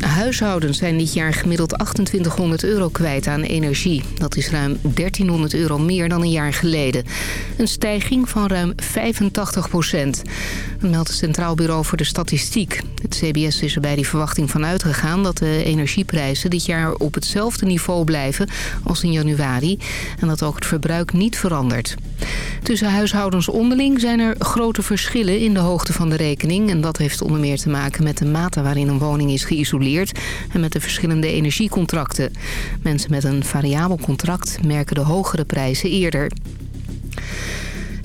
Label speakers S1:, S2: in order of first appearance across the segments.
S1: Huishoudens zijn dit jaar gemiddeld 2800 euro kwijt aan energie. Dat is ruim 1300 euro meer dan een jaar geleden. Een stijging van ruim 85 procent. Meldt het Centraal Bureau voor de Statistiek. Het CBS is er bij die verwachting van uitgegaan... dat de energieprijzen dit jaar op hetzelfde niveau blijven als in januari... en dat ook het verbruik niet verandert. Tussen huishoudens onderling zijn er grote verschillen in de hoogte van de rekening... en dat heeft onder meer te maken met de mate waarin een woning is geïsoleerd... en met de verschillende energiecontracten. Mensen met een variabel contract merken de hogere prijzen eerder.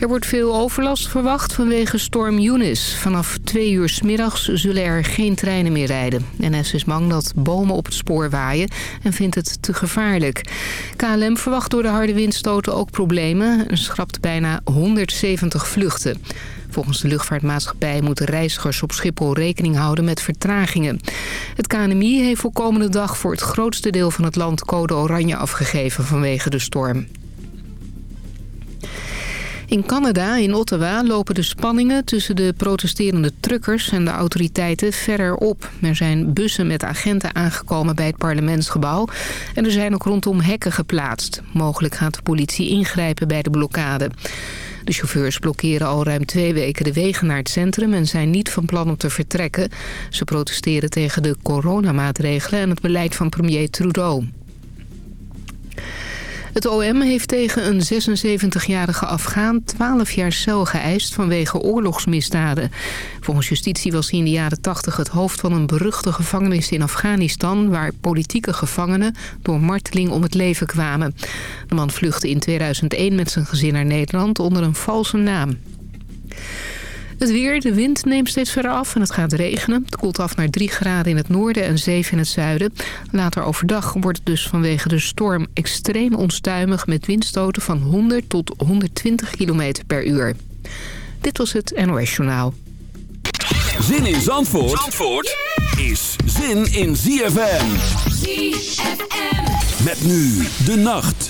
S1: Er wordt veel overlast verwacht vanwege storm Eunice. Vanaf twee uur s middags zullen er geen treinen meer rijden. NS is bang dat bomen op het spoor waaien en vindt het te gevaarlijk. KLM verwacht door de harde windstoten ook problemen... en schrapt bijna 170 vluchten. Volgens de luchtvaartmaatschappij moeten reizigers op Schiphol rekening houden met vertragingen. Het KNMI heeft voor komende dag voor het grootste deel van het land code oranje afgegeven vanwege de storm. In Canada, in Ottawa, lopen de spanningen tussen de protesterende truckers en de autoriteiten verder op. Er zijn bussen met agenten aangekomen bij het parlementsgebouw en er zijn ook rondom hekken geplaatst. Mogelijk gaat de politie ingrijpen bij de blokkade. De chauffeurs blokkeren al ruim twee weken de wegen naar het centrum... en zijn niet van plan om te vertrekken. Ze protesteren tegen de coronamaatregelen en het beleid van premier Trudeau. Het OM heeft tegen een 76-jarige Afghaan 12 jaar cel geëist vanwege oorlogsmisdaden. Volgens justitie was hij in de jaren 80 het hoofd van een beruchte gevangenis in Afghanistan... waar politieke gevangenen door marteling om het leven kwamen. De man vluchtte in 2001 met zijn gezin naar Nederland onder een valse naam. Het weer, de wind neemt steeds verder af en het gaat regenen. Het koelt af naar 3 graden in het noorden en 7 in het zuiden. Later overdag wordt het dus vanwege de storm extreem onstuimig... met windstoten van 100 tot 120 km per uur. Dit was het NOS Journaal.
S2: Zin in Zandvoort, Zandvoort is zin in ZFM.
S3: ZFM.
S2: Met nu de nacht.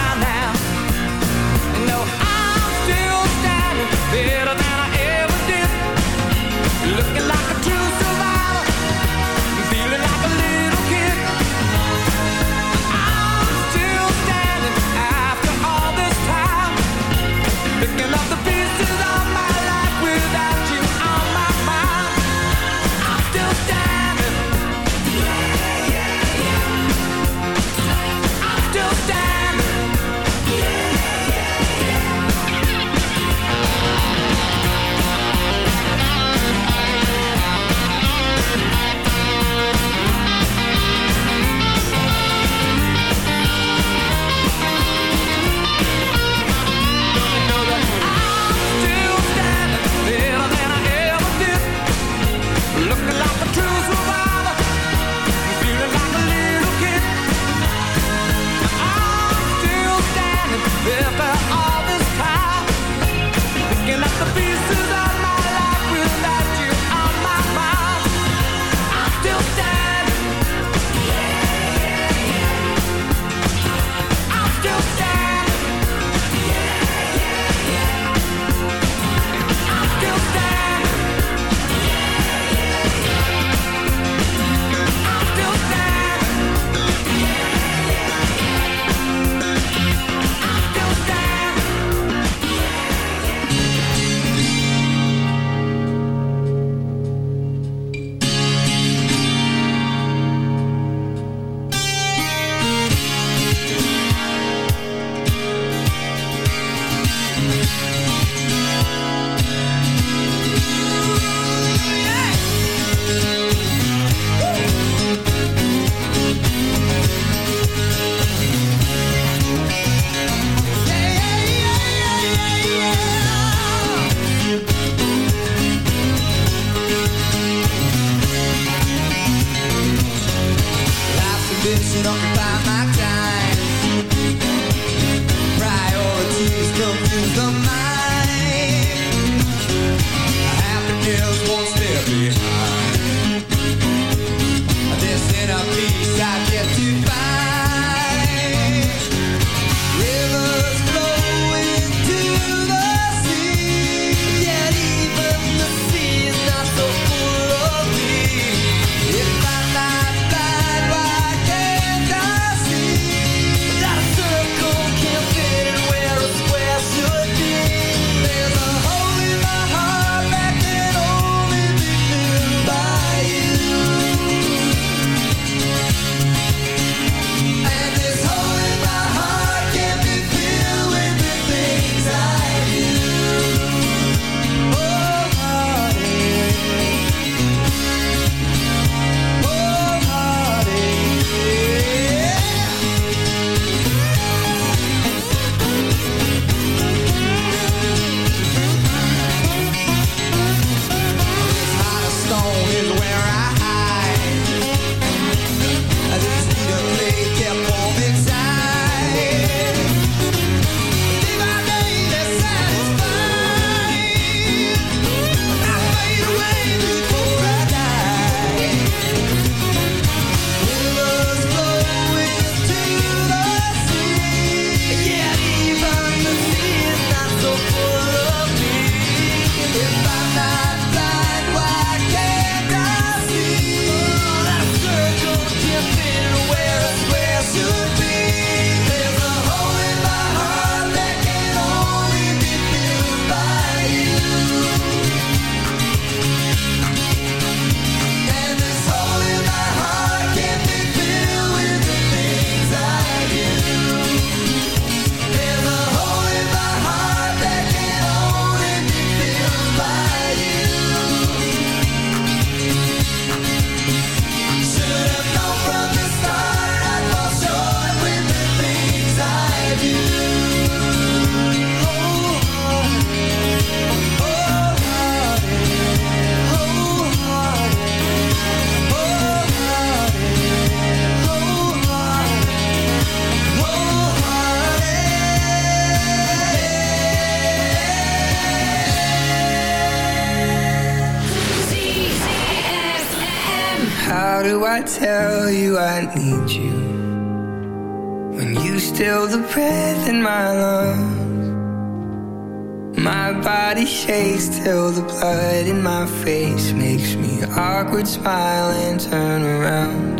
S4: awkward smile and turn around.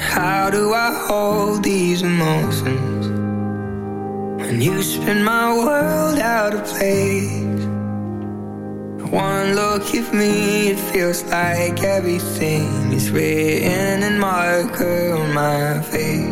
S4: How do I hold these emotions when you spin my world out of place? One look at me, it feels like everything is written in marker on my face.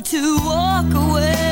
S3: to walk away.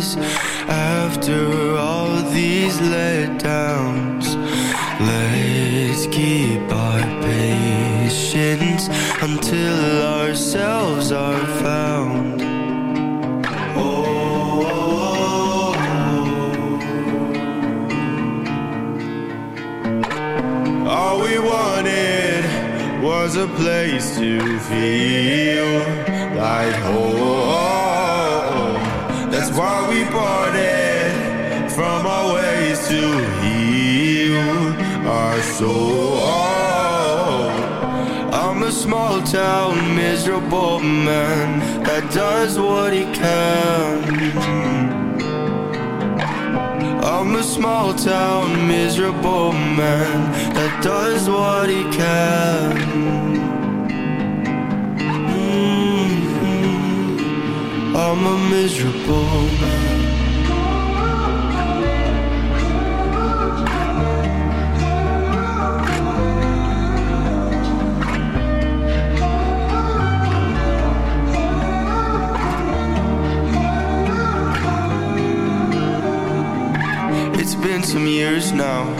S5: this after all these letdowns? Let's keep our patience until ourselves are found. Oh. All we wanted was a place to feel like home. That's why we parted from our ways to heal our soul. I'm a small town miserable man that does what he can. I'm a small town miserable man that does what he can. I'm a miserable man. It's been some years now.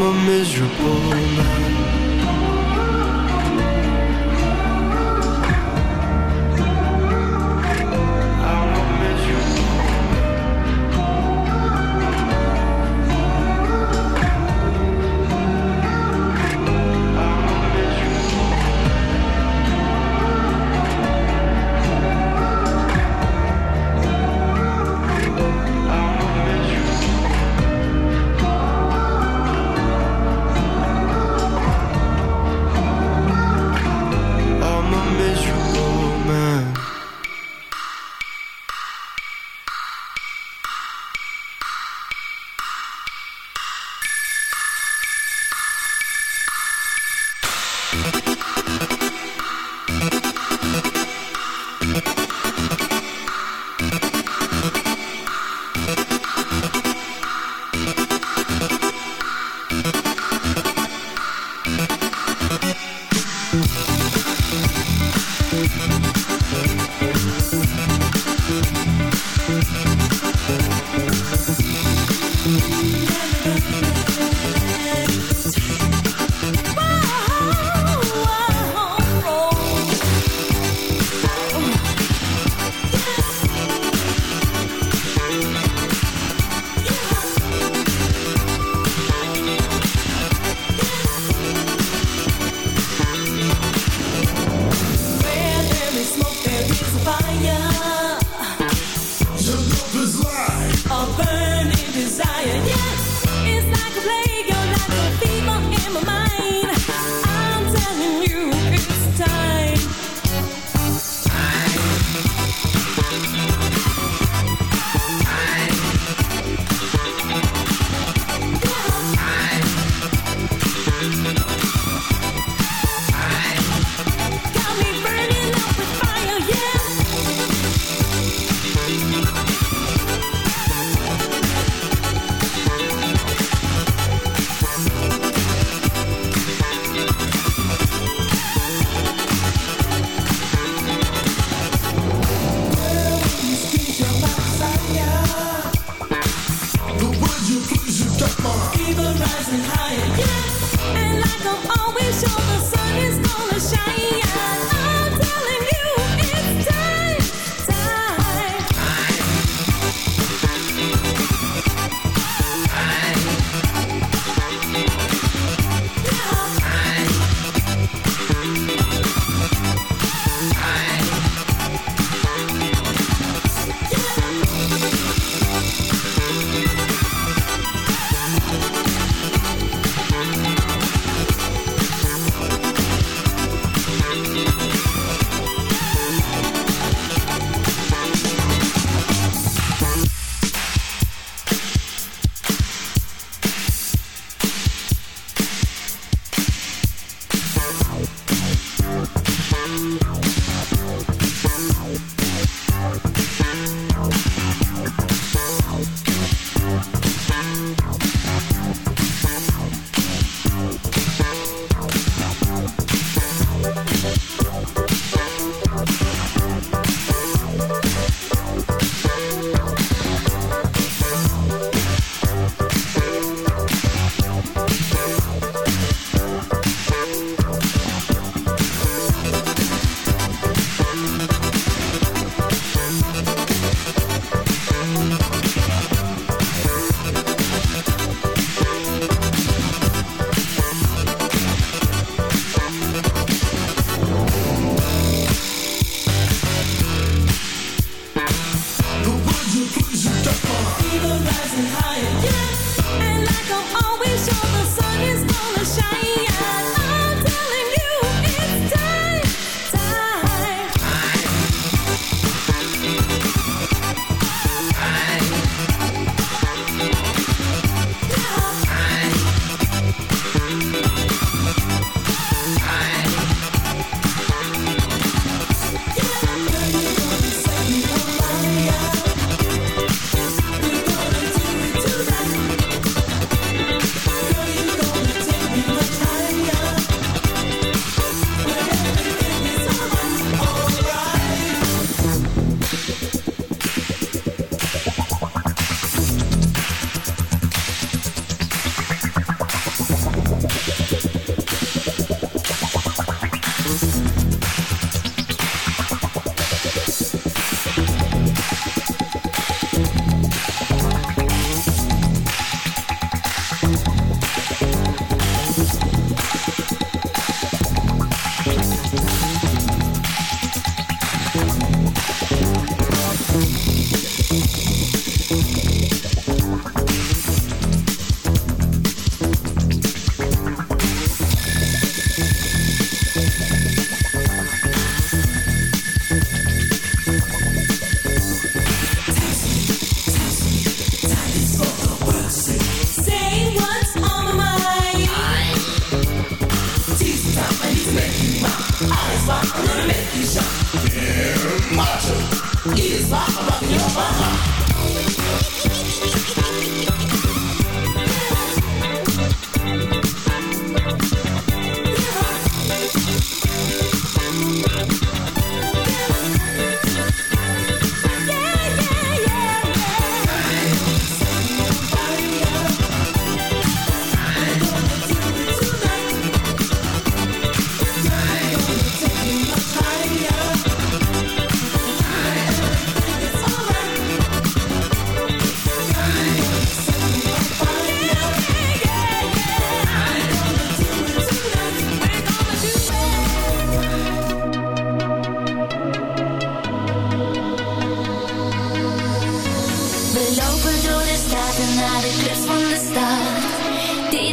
S5: I'm a miserable man.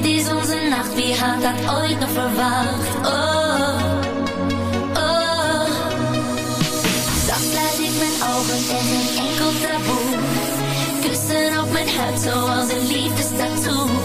S6: dit is onze nacht, wie had dat ooit nog verwacht? Oh, oh. Zacht laat ik mijn ogen en een enkel taboe. Kussen op mijn huid zoals een liefdestatoe.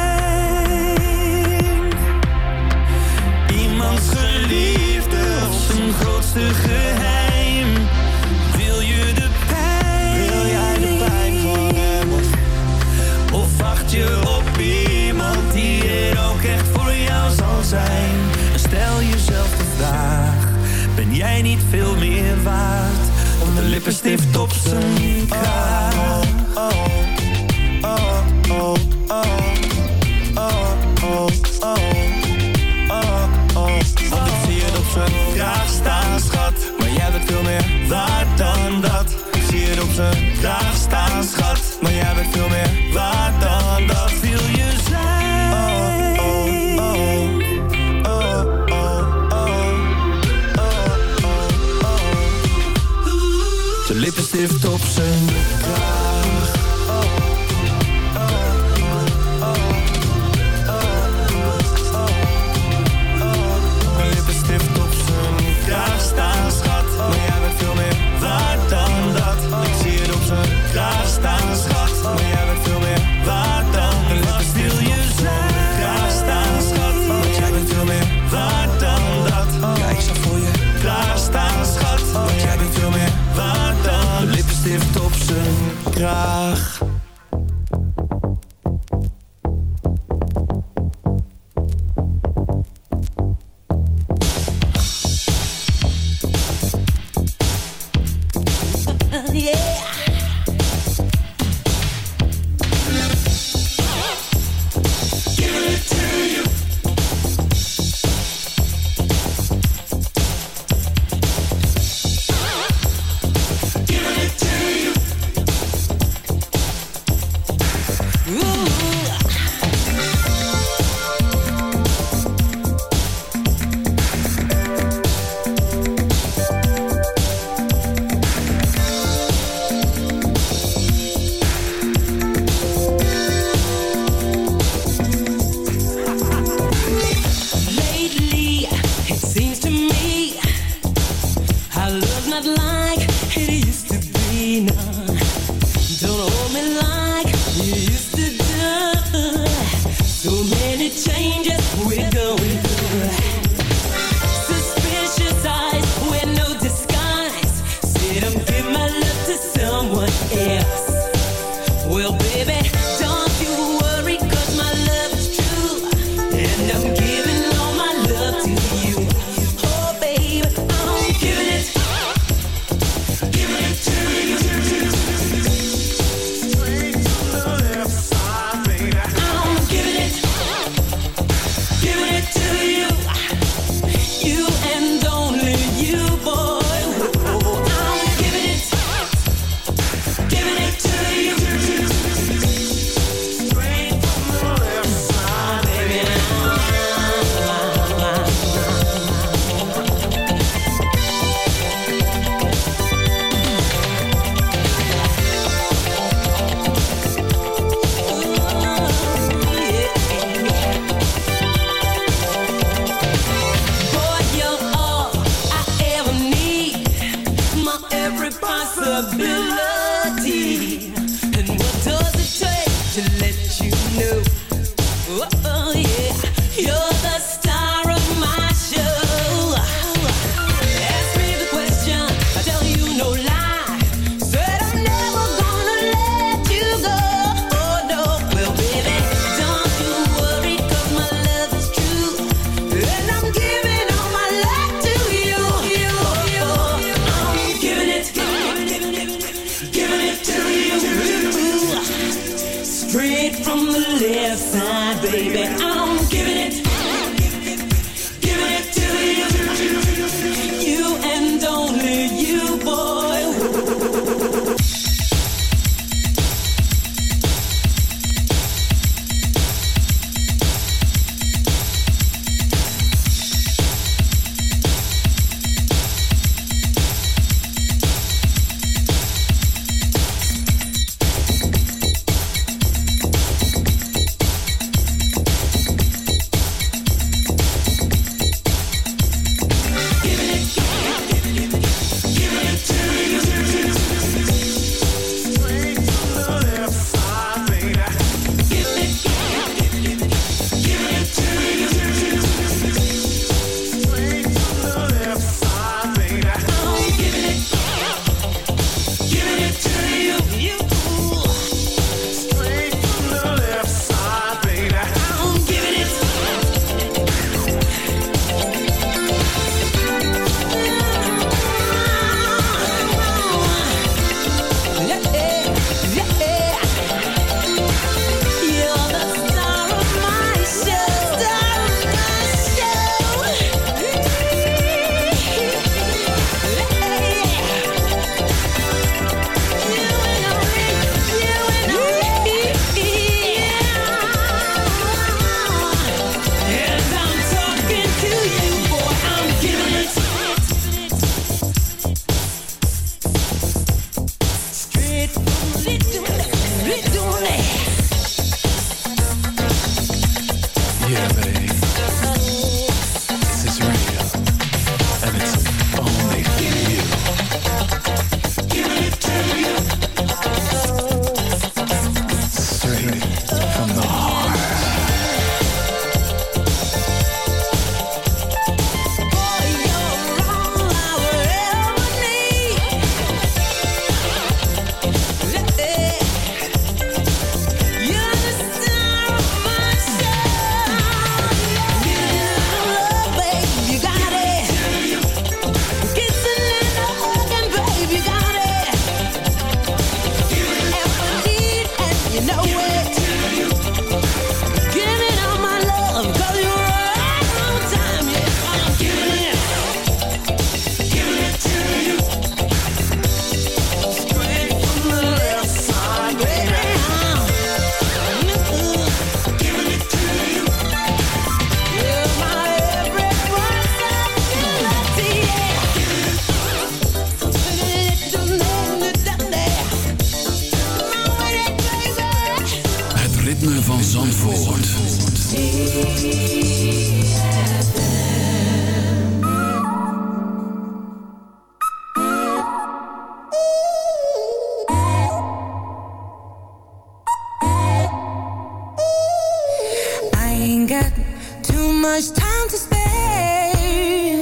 S4: much time to spare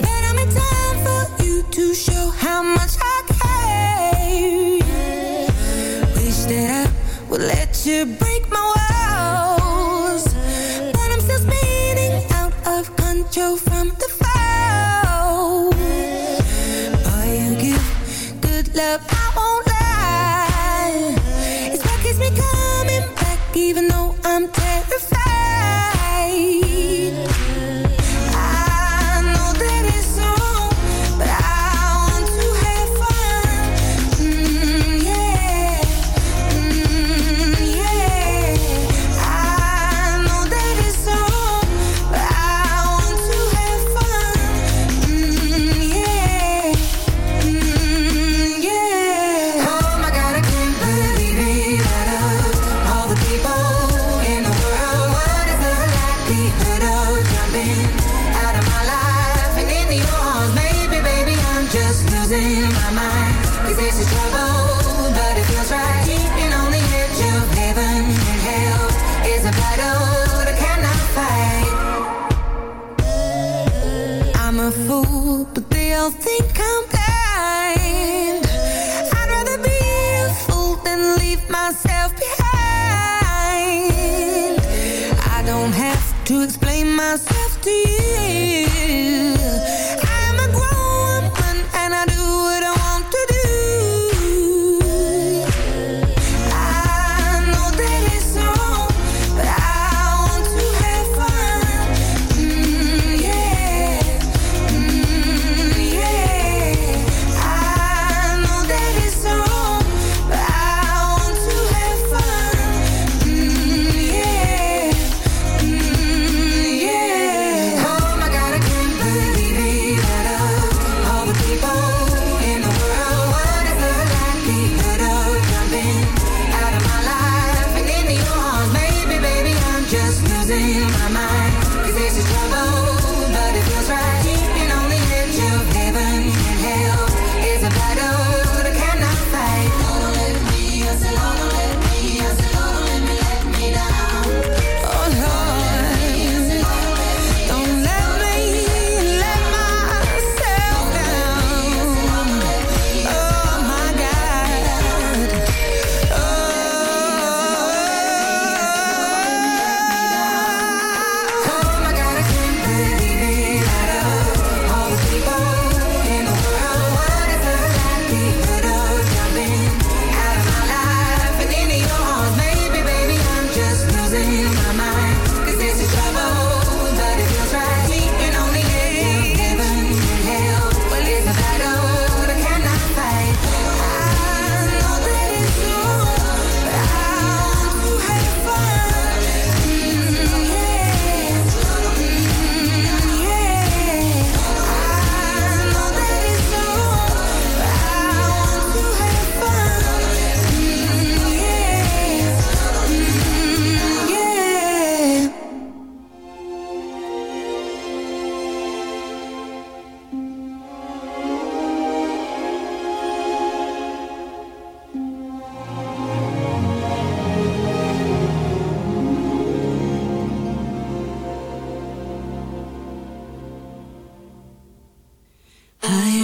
S4: But I'm in time for you to show how much I care. Wish that I would let you break my walls But I'm still spinning out of control from the fall. Boy, you give good love, I won't lie. It's what keeps me coming back even though
S7: I